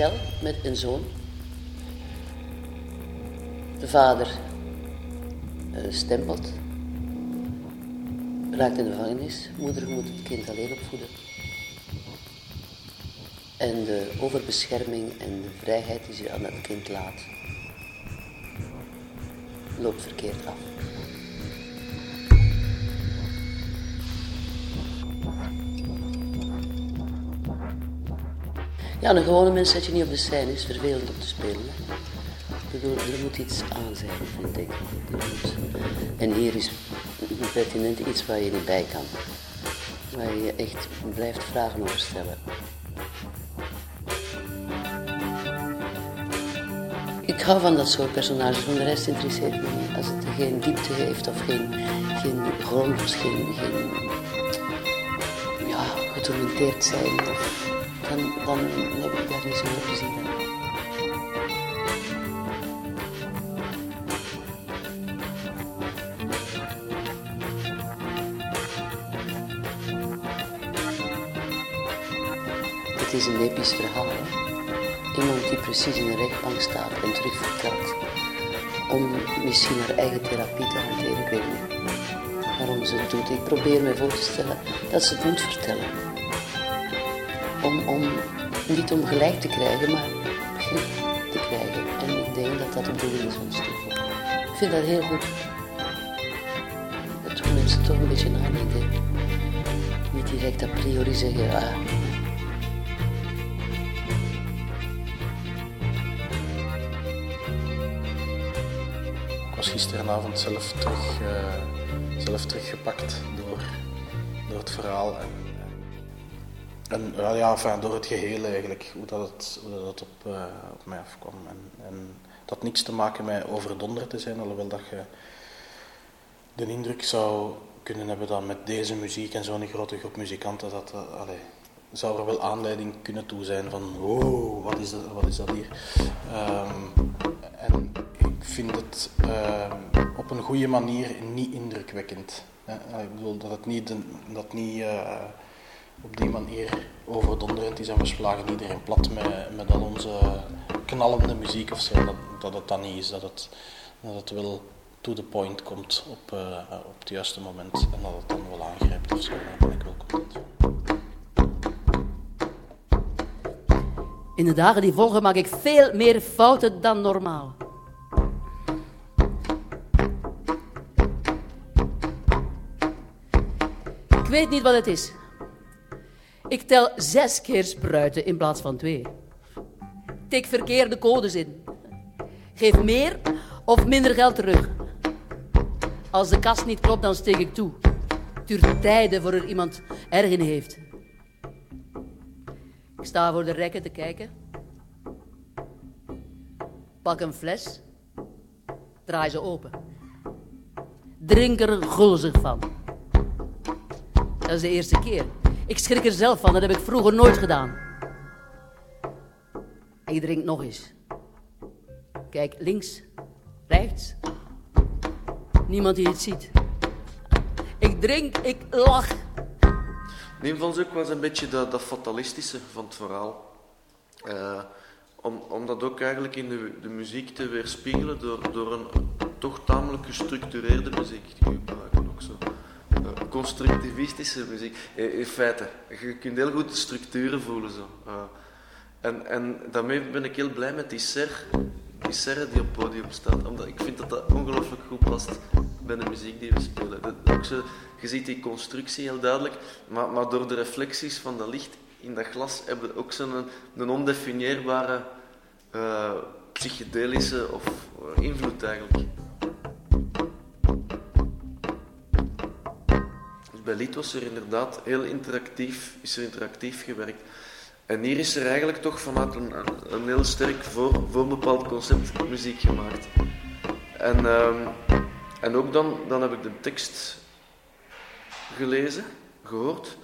stel met een zoon. De vader uh, stempelt, raakt in de gevangenis. Moeder moet het kind alleen opvoeden. En de overbescherming en de vrijheid die ze aan dat kind laat, loopt verkeerd af. Ja, een gewone mens zet je niet op de scène, is vervelend om te spelen. Ik bedoel, er moet iets aan zijn, vind ik. En hier is pertinent iets waar je niet bij kan. Waar je echt blijft vragen over stellen. Ik hou van dat soort personages, van de rest interesseert me niet. Als het geen diepte heeft of geen, geen grond, geen, geen ja, getormenteerd zijn, dan, dan heb ik daar niet zoveel plezier in. Het is een episch verhaal. Iemand die precies in een rechtbank staat en terug vertelt. Om misschien haar eigen therapie te hanteren, ik weet niet waarom ze het doet. Ik probeer me voor te stellen dat ze het moet vertellen. Om, om, niet om gelijk te krijgen, maar begrip te krijgen. En ik denk dat dat de bedoeling is van stuk. Ik vind dat heel goed. Dat doen mensen toch een beetje nadenken. Niet direct a priori zeggen, ah, Ik was gisteravond zelf, terug, uh, zelf teruggepakt door, door het verhaal en, en, ja, door het geheel eigenlijk, hoe dat dat op, uh, op mij afkwam. En, en dat had niks te maken met overdonderd te zijn, alhoewel dat je de indruk zou kunnen hebben dat met deze muziek en zo'n grote groep muzikanten, dat, allee, zou er wel aanleiding kunnen toe zijn van, oh, wat is dat, wat is dat hier? Um, en ik vind het uh, op een goede manier niet indrukwekkend. Ik bedoel dat het niet, dat niet uh, op die manier overdonderend is en we slagen iedereen plat met, met al onze knallende muziek of zo. Dat, dat het dan niet is, dat het, dat het wel to the point komt op, uh, op het juiste moment en dat het dan wel aangrijpt of zo. Ben ik wel content. In de dagen die volgen maak ik veel meer fouten dan normaal. Ik weet niet wat het is. Ik tel zes keer spruiten in plaats van twee. Tik verkeerde codes in. Geef meer of minder geld terug. Als de kast niet klopt, dan steek ik toe. Het duurt tijden voor er iemand erg in heeft. Ik sta voor de rekken te kijken. Pak een fles. Draai ze open. Drink er gulzig van. Dat is de eerste keer. Ik schrik er zelf van, dat heb ik vroeger nooit gedaan. En je drinkt nog eens. Kijk links, rechts. Niemand die het ziet. Ik drink, ik lach. Een van ze ook was een beetje dat, fatalistische van het verhaal. Uh, om, om dat ook eigenlijk in de, de muziek te weerspiegelen door, door een toch tamelijk gestructureerde muziek te gebruiken. Ook zo. Constructivistische muziek. In, feite, je kunt heel goed de structuren voelen. Zo. En, en daarmee ben ik heel blij met die ser, die serre die op het podium staat. Omdat ik vind dat dat ongelooflijk goed past bij de muziek die we spelen. Ook je ziet die constructie heel duidelijk, maar, maar door de reflecties van dat licht in dat glas hebben we ook zo'n een ondefinieerbare uh, psychedelische of uh, invloed eigenlijk. Bij was er inderdaad heel interactief, is er interactief gewerkt. En hier is er eigenlijk toch vanuit een, een heel sterk voor, voor bepaald concept muziek gemaakt. En, um, en ook dan, dan heb ik de tekst gelezen, gehoord.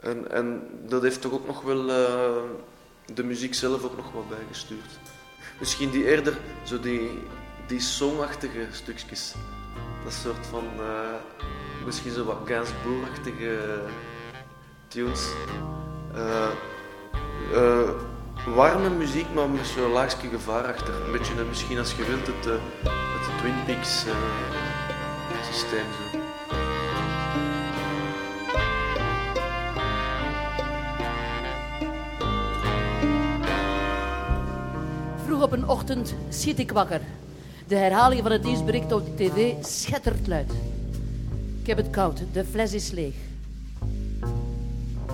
En, en dat heeft toch ook nog wel uh, de muziek zelf ook nog wat bijgestuurd. Misschien die eerder, zo die, die songachtige stukjes. Dat soort van, uh, misschien zo wat Gainsbourg-achtige tunes. Uh, warme muziek, maar met zo'n laagje gevaar achter. Een beetje eh, misschien als je wilt het, eh, het Twin Peaks eh, systeem. Vroeg op een ochtend schiet ik wakker. De herhaling van het nieuwsbericht op de tv schettert luid. Ik heb het koud, de fles is leeg.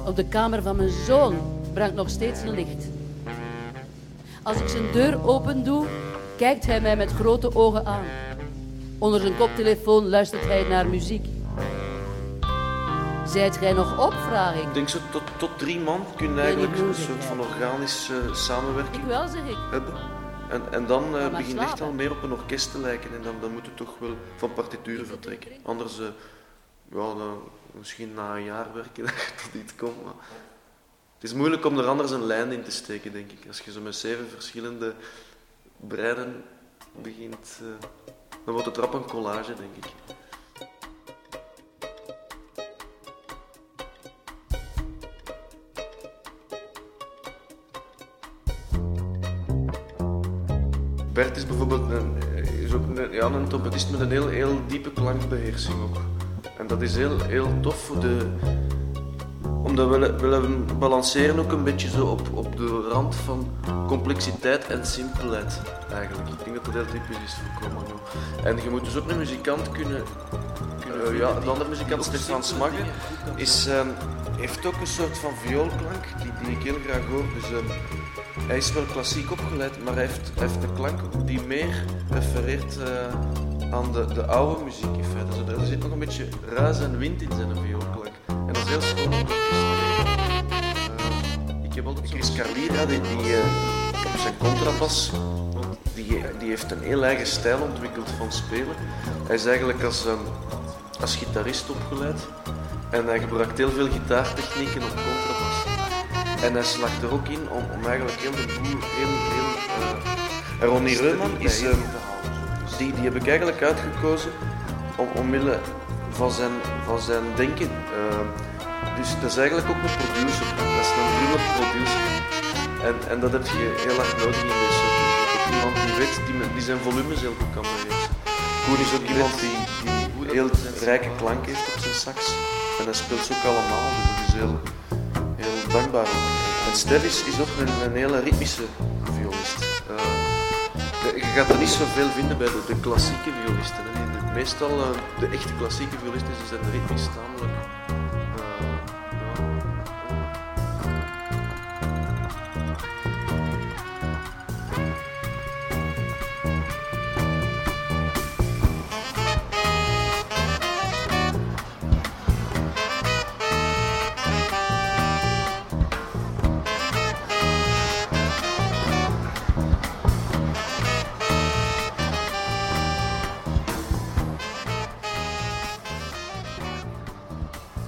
Op de kamer van mijn zoon brandt nog steeds een licht. Als ik zijn deur open doe, kijkt hij mij met grote ogen aan. Onder zijn koptelefoon luistert hij naar muziek. Zijt gij nog op, vraag ik. Ik denk zo tot, tot drie man kunnen eigenlijk een soort van organische Ik samenwerking wel, zeg ik. hebben. En, en dan maar begint het echt al meer op een orkest te lijken en dan, dan moet het toch wel van partituren vertrekken. Anders, eh, ja, dan misschien na een jaar werken dat je tot komt. Maar het is moeilijk om er anders een lijn in te steken, denk ik. Als je zo met zeven verschillende breinen begint, eh, dan wordt het rap een collage, denk ik. Bert is bijvoorbeeld een, is ook ja, een trompetist met een heel, heel diepe klankbeheersing ook. Dat is heel, heel tof voor de, omdat we willen, balanceren ook een beetje zo op, op de rand van complexiteit en simpelheid eigenlijk. Ik denk dat dat heel typisch is voor Comano. En je moet dus ook een muzikant kunnen... kunnen ja, een andere muzikant, Stefan Smagge, is, ehm, heeft ook een soort van vioolklank die, die ik heel graag hoor. Dus, ehm, hij is wel klassiek opgeleid, maar hij heeft, heeft een klank die meer refereert eh, aan de, de oude muziek in feite. Zo, er zit nog een beetje ruis en wind in zijn vioolklank. En dat is heel schoon om te. Eh, ik heb altijd Chris Carlira, die, die eh, op zijn contrabas, die, die heeft een heel eigen stijl ontwikkeld van spelen. Hij is eigenlijk als, ehm, als gitarist opgeleid. En hij gebruikt heel veel gitaartechnieken op contrabas. En hij slaagt er ook in om, om eigenlijk heel de boel, heel, heel... eh, Ronnie Reumann is... die, die heb ik eigenlijk uitgekozen om, omwille van zijn, van zijn denken. Ehm, dus dat is eigenlijk ook een producer. Dat is een drummer producer. En, en dat heb je heel erg nodig in deze soort Iemand die weet, die, die zijn volumes heel goed kan beheersen. Koen is ook iemand die, die heel rijke klank heeft op zijn sax. En hij speelt ze ook allemaal, dus dat is heel, heel dankbaar. En Stef is, is ook een, een hele ritmische gaat er niet zoveel vinden bij de, klassieke violisten. Meestal eh, de echte klassieke violisten die zijn ritmisch tamelijk.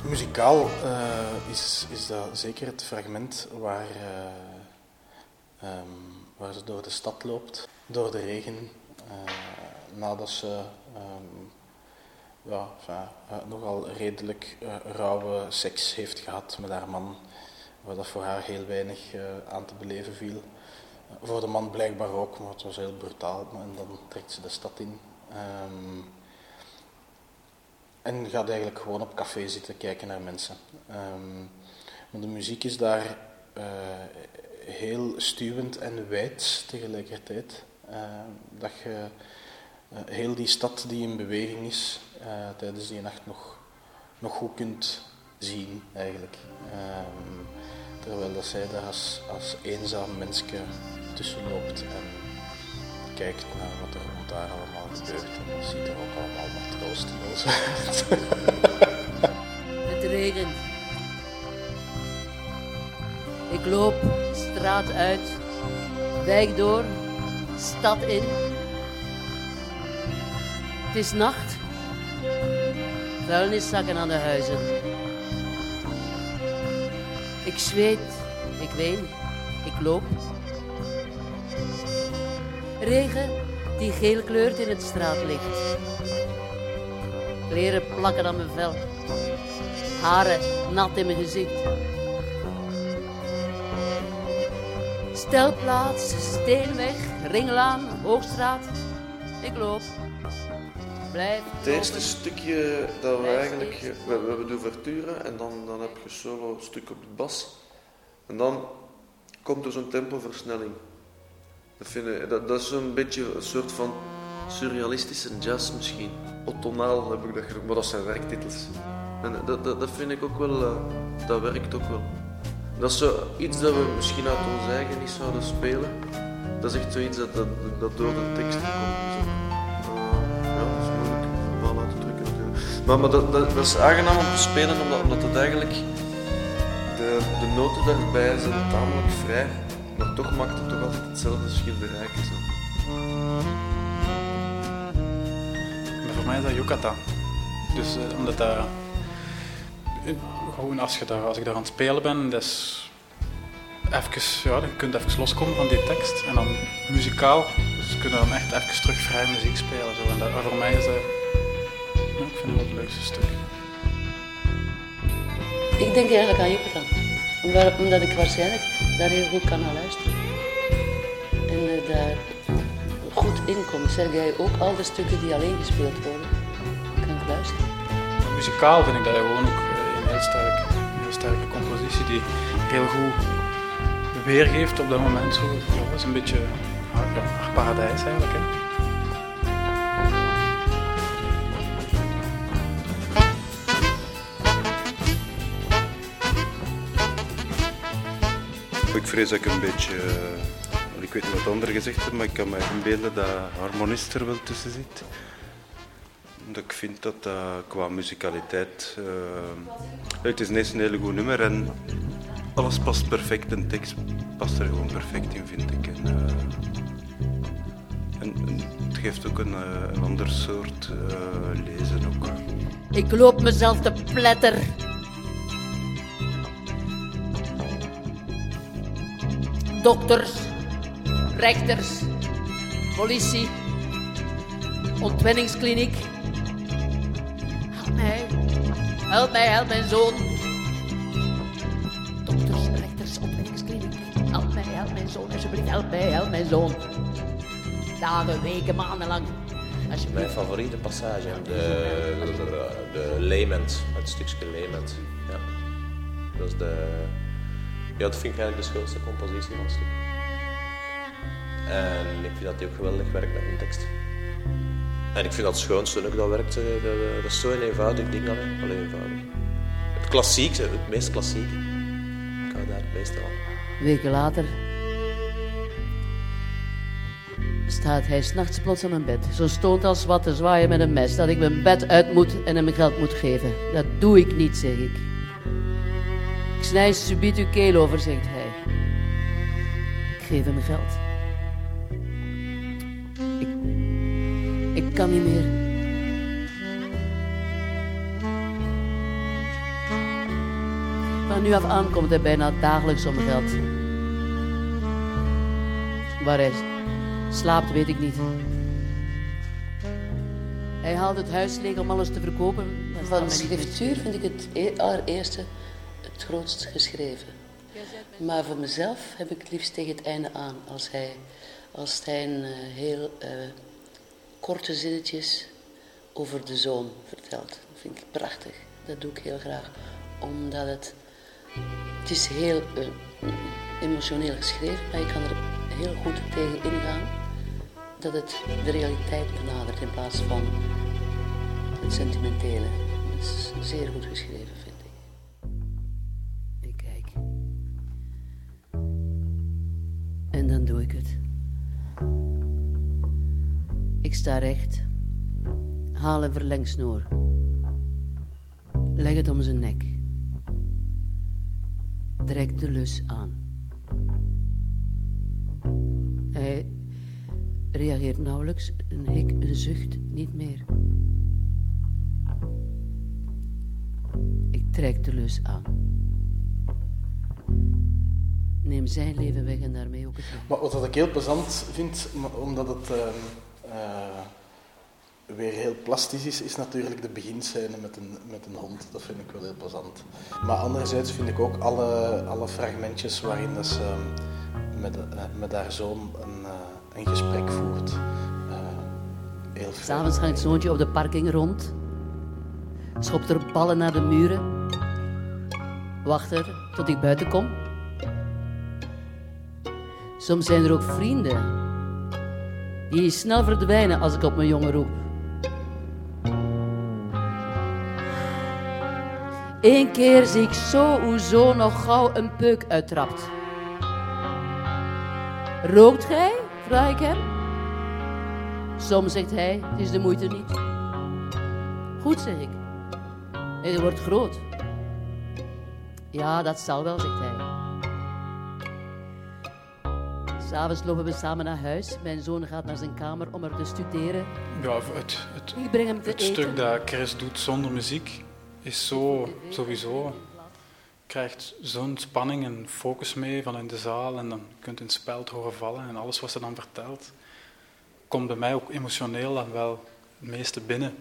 Muzikaal eh, is, is dat zeker het fragment waar, eh, ehm, waar ze door de stad loopt, door de regen, eh, nadat ze ehm, ja, nogal redelijk rauwe seks heeft gehad met haar man, waar dat voor haar heel weinig aan te beleven viel. voor de man blijkbaar ook, maar het was heel brutaal. En dan trekt ze de stad in. Ehm, en gaat eigenlijk gewoon op café zitten kijken naar mensen. Ehm, maar de muziek is daar eh, heel stuwend en wijd tegelijkertijd. Ehm, dat je eh, heel die stad die in beweging is eh, tijdens die nacht nog, nog goed kunt zien eigenlijk. Ehm, terwijl dat zij daar als, als eenzaam mensje tussen loopt en kijkt naar wat er rond daar allemaal gebeurt. En dat ziet er ook allemaal maar troosteloos uit. Het regent. Ik loop straat uit, wijk door, stad in. Het is nacht. Vuilniszakken aan de huizen. Ik zweet, ik ween, ik loop. Regen die geel kleurt in het straatlicht. Kleren plakken aan mijn vel. Haren nat in mijn gezicht. Stelplaats, Steenweg, Ringelaan, Hoogstraat. Ik loop. Blijf. Het eerste stukje dat we eigenlijk... We, we hebben de ouverture en dan, dan heb je solo stuk op de bas. En dan komt er zo'n tempoversnelling. Dat, vind ik, dat, dat is zo'n beetje een soort van surrealistische jazz misschien. Autonaal heb ik dat genoemd, maar dat zijn werktitels. En dat, dat, dat vind ik ook wel... eh, dat werkt ook wel. Dat is zo iets dat we misschien uit ons eigen niet zouden spelen. Dat is echt zoiets dat, dat, dat door de tekst komt. Zo. Eh, ja, dat is moeilijk verbaal uit te drukken natuurlijk. Maar, maar dat, dat, dat is aangenaam om te spelen, omdat, omdat het eigenlijk... De, de noten daarbij zijn tamelijk vrij, maar toch maakt het toch altijd hetzelfde schilderijke. Zo. Maar voor mij is dat Yucatan. Dus eh, omdat dat... eh, Gewoon als, je daar, als ik daar aan het spelen ben, dat is... Even, ja, dan kun je even loskomen van die tekst. En dan muzikaal, dus kun je dan echt even terug vrij muziek spelen. Zo. En dat, voor mij is dat... Ja, ik vind dat wel het leukste stuk. Ik denk eigenlijk aan Yucatan. Omdat, ik waarschijnlijk daar heel goed kan naar luisteren. En eh, daar goed in kom. Zeg jij ook al de stukken die alleen gespeeld worden? Kan ik luisteren? Muzikaal vind ik dat gewoon ook eh, een heel, sterk, heel sterke compositie die heel goed weergeeft op dat moment. Zo. Dat is een beetje ja, paradijs eigenlijk. Hè. Ik vrees dat ik een beetje, eh, ik weet niet wat anderen gezegd hebben, maar ik kan me inbeelden dat harmonist er wel tussen zit. Dat ik vind dat dat qua muzikaliteit, eh, het is ineens een hele goed nummer en alles past perfect, een tekst past er gewoon perfect in, vind ik. En, eh, het geeft ook een, eh, een ander soort eh, lezen ook. Ik loop mezelf te pletter. Dokters, rechters, politie, ontwenningskliniek. Help mij, help mij, help mijn zoon. Dokters, rechters, ontwenningskliniek. Help mij, help mijn zoon, alsjeblieft, help mij, help mijn zoon. Dagen, weken, maandenlang. Mijn Alsjeblieft. favoriete passage, de, de, de Lament, het stukje Lament. Ja. Dat, is de, ja, dat vind ik eigenlijk de schoonste compositie van het stuk. En ik vind dat hij ook geweldig werkt met een tekst. En ik vind dat het schoonste ook dat werkt. eh, Dat, is zo'n eenvoudig ding alleen. Alleen eenvoudig. Het klassiek, het meest klassiek. Ik hou daar het meeste van. Weken later staat hij s'nachts plots aan mijn bed. Zo stoont als wat te zwaaien met een mes. Dat ik mijn bed uit moet en hem geld moet geven. Dat doe ik niet, zeg ik. Ik snij subiet uw keel over, zegt hij. Ik geef hem geld. Ik, ik kan niet meer. Van nu af aan komt hij bijna dagelijks om geld. Waar hij slaapt, weet ik niet. Hij haalt het huis leeg om alles te verkopen. Van het schriftuur vind ik het e- allereerste het grootst geschreven. Maar voor mezelf heb ik het liefst tegen het einde aan. Als hij, als hij een eh, heel eh, korte zinnetjes over de zoon vertelt. Dat vind ik prachtig. Dat doe ik heel graag. Omdat het... Het is heel eh, emotioneel geschreven, maar je kan er heel goed tegen ingaan dat het de realiteit benadert in plaats van het sentimentele. Het is zeer goed geschreven, sta recht. Haal een verlengsnoer. Leg het om zijn nek. Trek de lus aan. Hij reageert nauwelijks, een hik, een zucht, niet meer. Ik trek de lus aan. Neem zijn leven weg en daarmee ook het. Maar wat ik heel plezant vind, omdat het ehm, eh, weer heel plastisch is, is natuurlijk de beginscène met een, met een hond. Dat vind ik wel heel plezant. Maar anderzijds vind ik ook alle, alle fragmentjes waarin dat ze ehm, met, eh, met haar zoon een, eh, een gesprek voert. Eh, heel veel. S'avonds het zoontje op de parking rond. Schopt er ballen naar de muren. Wacht er tot ik buiten kom. Soms zijn er ook vrienden die snel verdwijnen als ik op mijn jongen roep. Eén keer zie ik zo hoe zo nog gauw een peuk uittrapt. Rookt gij? vraag ik hem. Soms zegt hij, het is de moeite niet. Goed, zeg ik. Je wordt groot. Ja, dat zal wel, zegt hij. S'avonds lopen we samen naar huis. Mijn zoon gaat naar zijn kamer om er te studeren. Ja, het, het, Ik breng hem te het eten. stuk dat Chris doet zonder muziek is zo, sowieso, krijgt zo'n spanning en focus mee van in de zaal en dan kunt je een spel het horen vallen en alles wat ze dan vertelt, komt bij mij ook emotioneel dan wel het meeste binnen.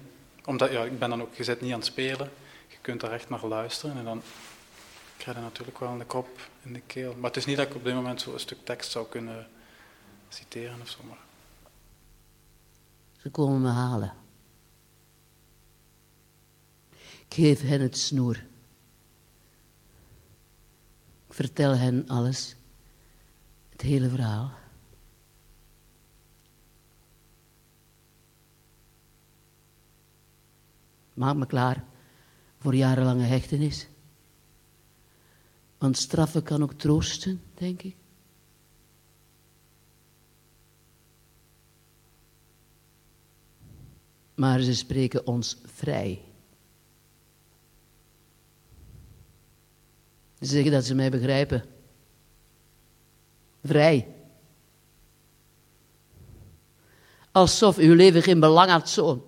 Omdat, ja, ik ben dan ook, je zit niet aan het spelen, je kunt daar echt naar luisteren en dan krijg je natuurlijk wel een kop in de keel. Maar het is niet dat ik op dit moment zo een stuk tekst zou kunnen citeren of zo, maar Ze komen me halen. Ik geef hen het snoer. Ik vertel hen alles. Het hele verhaal. Maak me klaar voor jarenlange hechtenis. Want straffen kan ook troosten, denk ik. Maar ze spreken ons vrij. Ze zeggen dat ze mij begrijpen. Vrij. Alsof uw leven geen belang had, zoon.